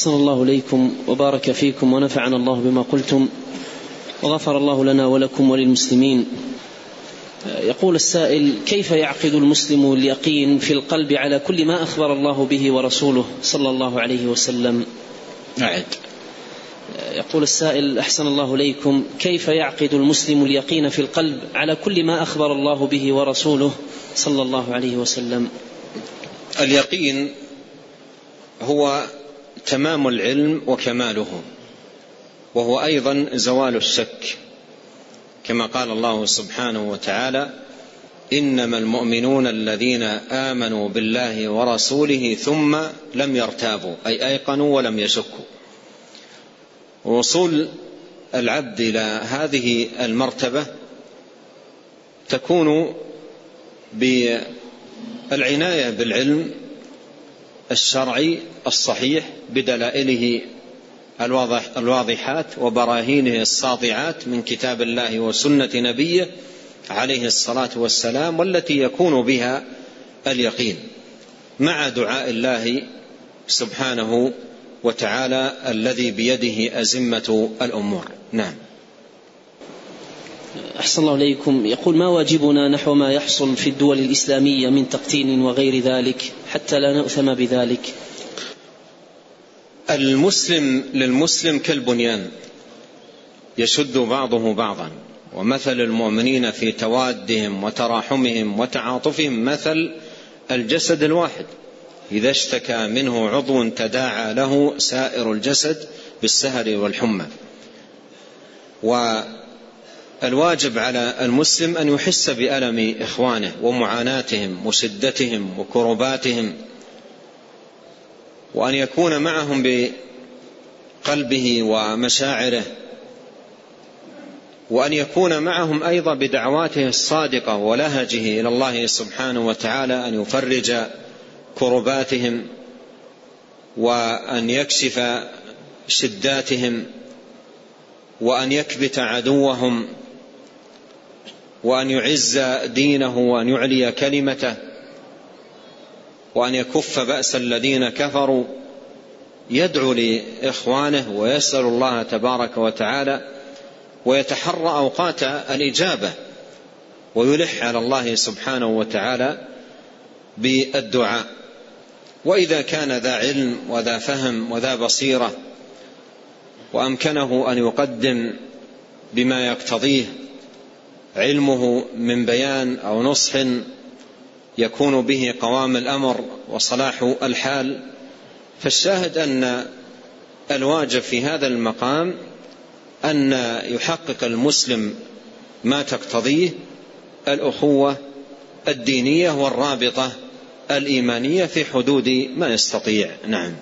أحسن الله إليكم وبارك فيكم ونفعنا الله بما قلتم وغفر الله لنا ولكم وللمسلمين. يقول السائل كيف يعقد المسلم اليقين في القلب على كل ما أخبر الله به ورسوله صلى الله عليه وسلم؟ أعد يقول السائل أحسن الله إليكم كيف يعقد المسلم اليقين في القلب على كل ما أخبر الله به ورسوله صلى الله عليه وسلم؟ اليقين هو تمام العلم وكماله. وهو أيضا زوال الشك. كما قال الله سبحانه وتعالى إنما المؤمنون الذين آمنوا بالله ورسوله ثم لم يرتابوا أي أيقنوا ولم يشكوا. وصول العبد إلى هذه المرتبة تكون بالعناية بالعلم الشرعي الصحيح بدلائله الواضح الواضحات وبراهينه الساطعات من كتاب الله وسنة نبيه عليه الصلاة والسلام والتي يكون بها اليقين مع دعاء الله سبحانه وتعالى الذي بيده أزمة الأمور. نعم. أحسن الله إليكم. يقول ما واجبنا نحو ما يحصل في الدول الإسلامية من تقتين وغير ذلك حتى لا نؤثم بذلك. المسلم للمسلم كالبنيان يشد بعضه بعضا. ومثل المؤمنين في توادهم وتراحمهم وتعاطفهم مثل الجسد الواحد. إذا اشتكى منه عضو تداعى له سائر الجسد بالسهر والحمى. والواجب على المسلم أن يحس بألم إخوانه ومعاناتهم وشدتهم وكرباتهم وأن يكون معهم بقلبه ومشاعره وأن يكون معهم أيضا بدعواته الصادقة ولهجه إلى الله سبحانه وتعالى أن يفرج كرباتهم وأن يكشف شداتهم وأن يكبت عدوهم وأن يعز دينه وأن يعلي كلمته وأن يكف بأس الذين كفروا. يدعو لإخوانه ويسأل الله تبارك وتعالى ويتحرى أوقات الإجابة ويلح على الله سبحانه وتعالى بالدعاء. وإذا كان ذا علم وذا فهم وذا بصيرة وأمكنه أن يقدم بما يقتضيه علمه من بيان أو نصح يكون به قوام الأمر وصلاح الحال فالشاهد أن الواجب في هذا المقام أن يحقق المسلم ما تقتضيه الأخوة الدينية والرابطة الإيمانية في حدود ما يستطيع. نعم.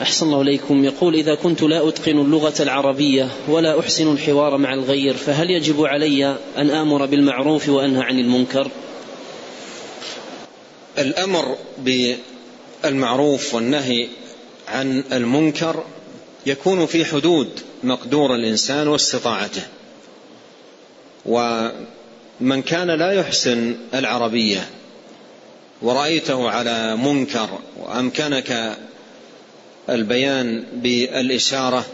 أحسن الله إليكم. يقول إذا كنت لا أتقن اللغة العربية ولا أحسن الحوار مع الغير فهل يجب علي أن آمر بالمعروف وأنهى عن المنكر؟ الأمر بالمعروف والنهي عن المنكر يكون في حدود مقدور الإنسان واستطاعته. ومن كان لا يحسن العربية ورأيته على منكر وأمكنك البيان بالإشارة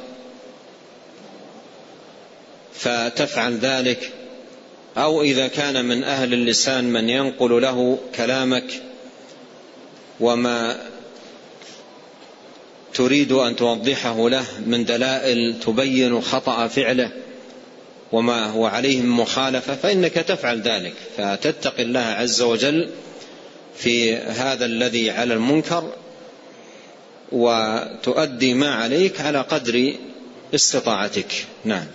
فتفعل ذلك أو إذا كان من أهل اللسان من ينقل له كلامك وما تريد أن توضحه له من دلائل تبين خطأ فعله وما هو عليه من مخالفة فإنك تفعل ذلك فتتقي الله عز وجل في هذا الذي على المنكر وتؤدي ما عليك على قدر استطاعتك. نعم.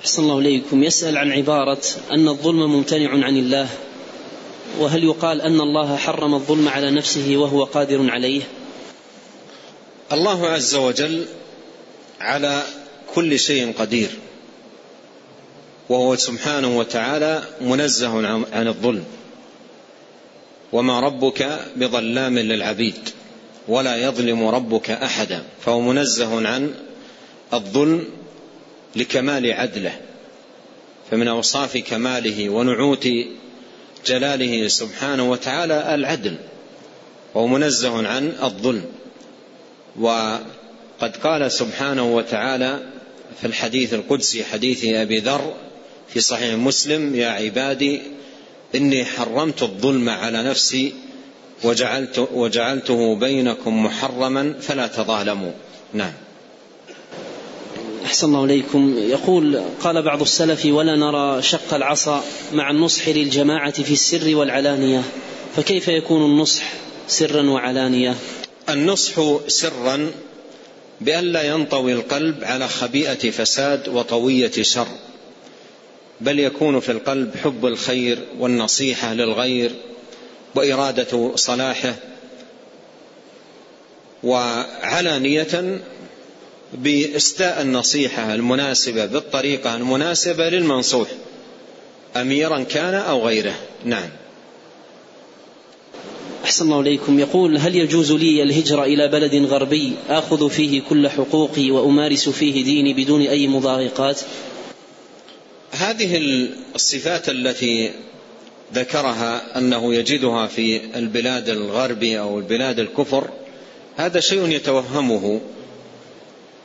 أحسن الله إليكم. يسأل عن عبارة أن الظلم ممتنع عن الله وهل يقال أن الله حرم الظلم على نفسه وهو قادر عليه؟ الله عز وجل على كل شيء قدير وهو سبحانه وتعالى منزه عن الظلم. وما ربك بظلام للعبيد ولا يظلم ربك أحدا. فهو منزه عن الظلم لكمال عدله. فمن أوصاف كماله ونعوت جلاله سبحانه وتعالى العدل. وهو منزه عن الظلم. وقد قال سبحانه وتعالى في الحديث القدسي حديث أبي ذر في صحيح مسلم يا عبادي إني حرمت الظلم على نفسي وجعلت وجعلته بينكم محرما فلا تظالموا. نعم. أحسن الله إليكم يقول قال بعض السلف ولا نرى شق العصا مع النصح للجماعة في السر والعلانية. فكيف يكون النصح سرا وعلانية؟ النصح سرا بأن لا ينطوي القلب على خبيئة فساد وطوية شر. بل يكون في القلب حب الخير والنصيحة للغير وإرادة صلاحه وعلانية باستاء النصيحة المناسبة بالطريقة المناسبة للمنصوح أميرا كان أو غيره. نعم. أحسن الله إليكم. يقول هل يجوز لي الهجرة إلى بلد غربي؟ آخذ فيه كل حقوقي وأمارس فيه ديني بدون أي مضايقات. هذه الصفات التي ذكرها أنه يجدها في البلاد الغربية أو البلاد الكفر هذا شيء يتوهمه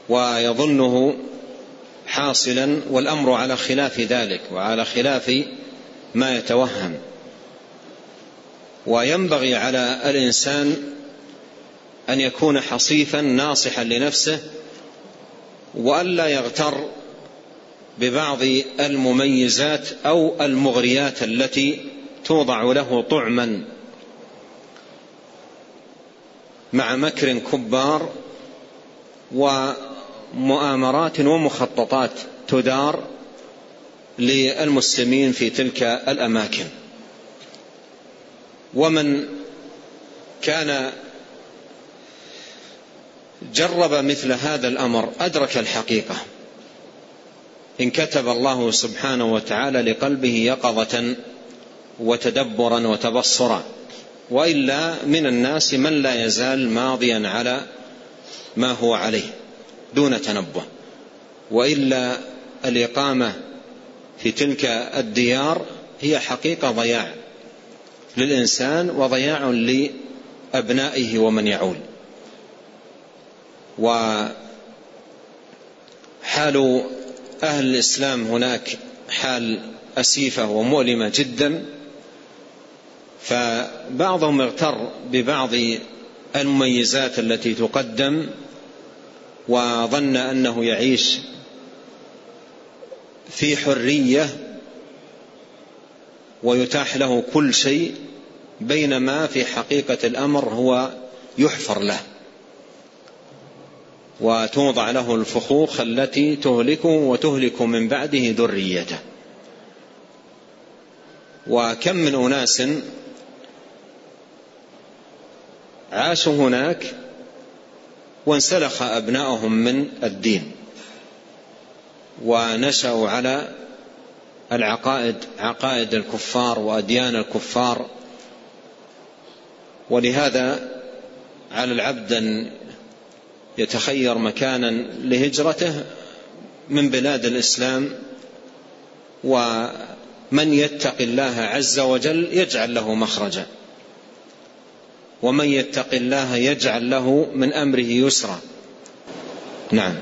ويظنه حاصلا والأمر على خلاف ذلك وعلى خلاف ما يتوهم. وينبغي على الإنسان أن يكون حصيفا ناصحا لنفسه وألا يغتر ببعض المميزات أو المغريات التي توضع له طعما. مع مكر كبار ومؤامرات ومخططات تدار للمسلمين في تلك الأماكن. ومن كان جرب مثل هذا الأمر أدرك الحقيقة. إن كتب الله سبحانه وتعالى لقلبه يقظة وتدبرا وتبصرا وإلا من الناس من لا يزال ماضيا على ما هو عليه دون تنبه. وإلا الإقامة في تلك الديار هي حقيقة ضياع للإنسان وضياع لأبنائه ومن يعول. وحال أهل الإسلام هناك حال أسيفة ومؤلمة جدا فبعضهم اغتر ببعض المميزات التي تقدم وظن أنه يعيش في حرية ويتاح له كل شيء بينما في حقيقة الأمر هو يحفر له. وتوضع له الفخوخ التي تهلكه وتهلك من بعده ذريته. وكم من أناس عاشوا هناك وانسلخ أبناؤهم من الدين ونشأوا على العقائد عقائد الكفار وأديان الكفار. ولهذا على العبد أن يتخير مكانا لهجرته من بلاد الإسلام ومن يتق الله عز وجل يجعل له مخرجا ومن يتق الله يجعل له من أمره يسرا. نعم.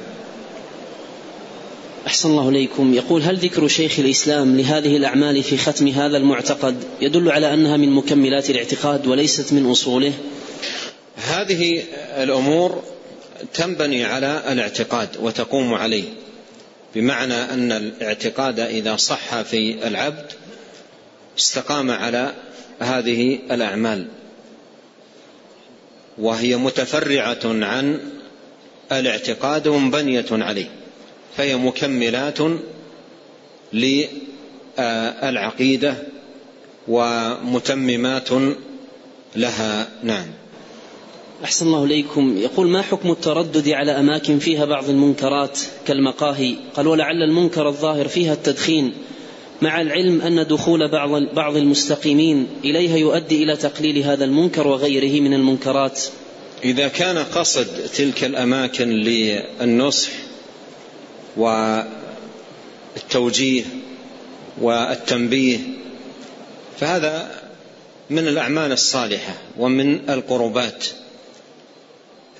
أحسن الله إليكم. يقول هل ذكر شيخ الإسلام لهذه الأعمال في ختم هذا المعتقد يدل على أنها من مكملات الاعتقاد وليست من أصوله؟ هذه الأمور تنبني على الاعتقاد وتقوم عليه بمعنى أن الاعتقاد إذا صح في العبد استقام على هذه الأعمال وهي متفرعة عن الاعتقاد منبنية عليه فهي مكملات للعقيدة ومتممات لها. نعم. أحسن الله إليكم. يقول ما حكم التردد على أماكن فيها بعض المنكرات كالمقاهي؟ قال ولعل المنكر الظاهر فيها التدخين مع العلم أن دخول بعض بعض المستقيمين إليها يؤدي إلى تقليل هذا المنكر وغيره من المنكرات. إذا كان قصد تلك الأماكن للنصح والتوجيه والتنبيه فهذا من الأعمال الصالحة ومن القربات.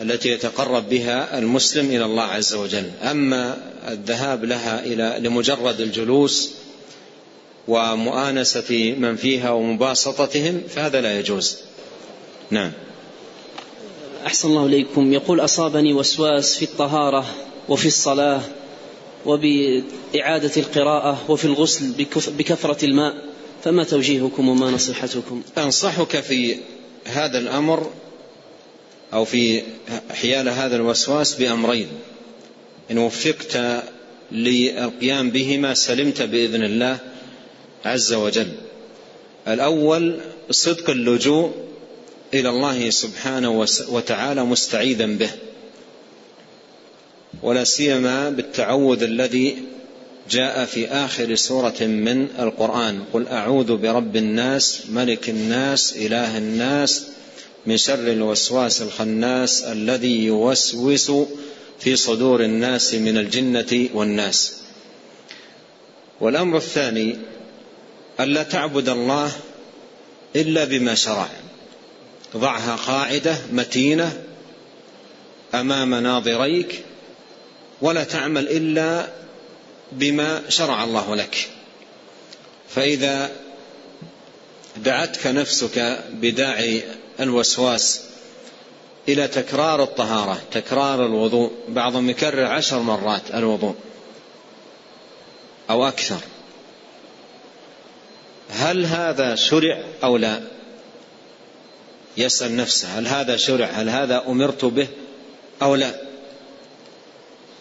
التي يتقرب بها المسلم إلى الله عز وجل. أما الذهاب لها إلى لمجرد الجلوس ومؤانسة من فيها ومباسطتهم فهذا لا يجوز. نعم. أحسن الله إليكم. يقول أصابني وسواس في الطهارة وفي الصلاة وبإعادة القراءة وفي الغسل بكثرة الماء فما توجيهكم وما نصيحتكم؟ أنصحك في هذا الأمر أو في حيال هذا الوسواس بأمرين. إن وفقت للقيام بهما سلمت بإذن الله عز وجل. الأول صدق اللجوء إلى الله سبحانه وتعالى مستعيذا به. ولا سيما بالتعوذ الذي جاء في آخر سورة من القرآن. قل أعوذ برب الناس ملك الناس إله الناس من شر الوسواس الخناس الذي يوسوس في صدور الناس من الجنة والناس. والأمر الثاني ألا تعبد الله إلا بما شرع. ضعها قاعدة متينة أمام ناظريك ولا تعمل إلا بما شرع الله لك. فإذا دعتك نفسك بداعي الوسواس إلى تكرار الطهارة تكرار الوضوء. بعضهم يكرر عشر مرات الوضوء أو أكثر. هل هذا شرع أو لا؟ يسأل نفسه هل هذا شرع؟ هل هذا أمرت به أو لا؟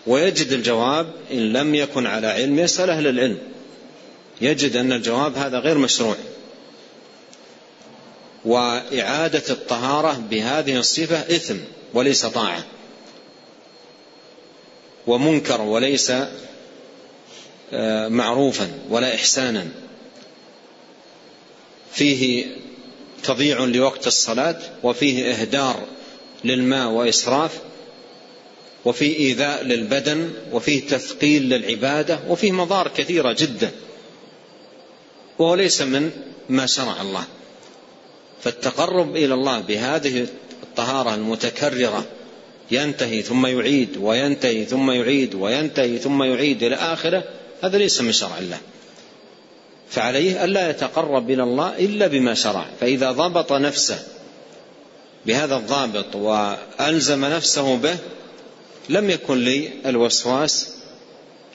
ويجد الجواب إن لم يكن على علم يسأل أهل العلم يجد أن الجواب هذا غير مشروع. وإعادة الطهارة بهذه الصفة إثم وليس طاعة. ومنكر وليس آه، معروفا ولا إحسانا. فيه تضييع لوقت الصلاة وفيه إهدار للماء وإسراف وفيه إيذاء للبدن وفيه تثقيل للعبادة وفيه مضار كثيرة جدا. وهو ليس من ما شرع الله. فالتقرب إلى الله بهذه الطهارة المتكررة ينتهي ثم يعيد وينتهي ثم يعيد وينتهي ثم يعيد إلى آخره هذا ليس من شرع الله. فعليه ألا يتقرب إلى الله إلا بما شرع. فإذا ضبط نفسه بهذا الضابط وألزم نفسه به لم يكن لي الوسواس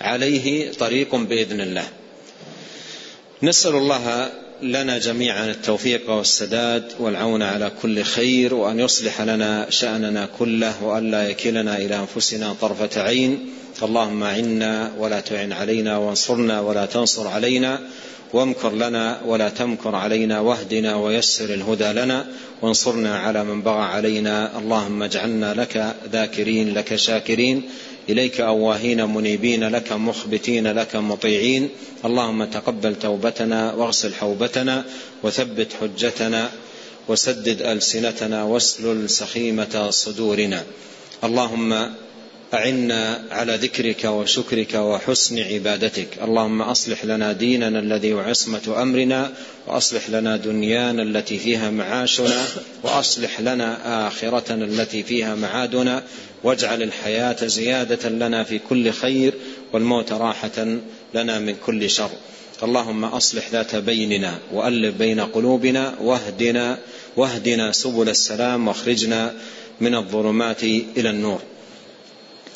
عليه طريق بإذن الله. نسأل الله لنا جميعا التوفيق والسداد والعون على كل خير وأن يصلح لنا شأننا كله وأن لا يكلنا إلى أنفسنا طرفة عين. اللهم عنا ولا تعن علينا وانصرنا ولا تنصر علينا وامكر لنا ولا تمكر علينا واهدنا ويسر الهدى لنا وانصرنا على من بغى علينا. اللهم اجعلنا لك ذاكرين لك شاكرين. إليك أواهين منيبين لك مخبتين لك مطيعين. اللهم تقبل توبتنا واغسل حوبتنا وثبت حجتنا وسدد ألسنتنا واسلل سخيمة صدورنا. اللهم أعنا على ذكرك وشكرك وحسن عبادتك. اللهم أصلح لنا ديننا الذي هو عصمة أمرنا وأصلح لنا دنيانا التي فيها معاشنا وأصلح لنا آخرتنا التي فيها معادنا. واجعل الحياة زيادة لنا في كل خير والموت راحة لنا من كل شر. اللهم أصلح ذات بيننا وألف بين قلوبنا واهدنا واهدنا سبل السلام واخرجنا من الظلمات إلى النور.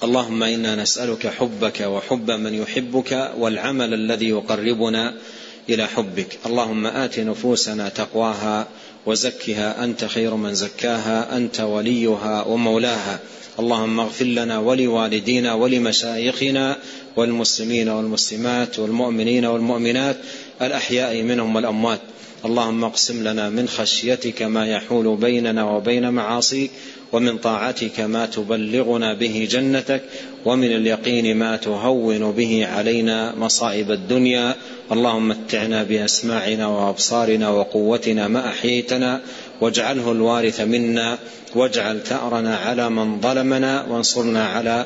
اللهم إنا نسألك حبك وحب من يحبك والعمل الذي يقربنا إلى حبك. اللهم آت نفوسنا تقواها وزكها. أنت خير من زكاها أنت وليها ومولاها. اللهم اغفر لنا ولوالدينا ولمشايخنا والمسلمين والمسلمات والمؤمنين والمؤمنات الأحياء منهم والأموات. اللهم اقسم لنا من خشيتك ما يحول بيننا وبين معاصيك ومن طاعتك ما تبلغنا به جنتك ومن اليقين ما تهون به علينا مصائب الدنيا. اللهم متعنا بأسماعنا وأبصارنا وقوتنا ما أحييتنا واجعله الوارث منا واجعل ثأرنا على من ظلمنا وانصرنا على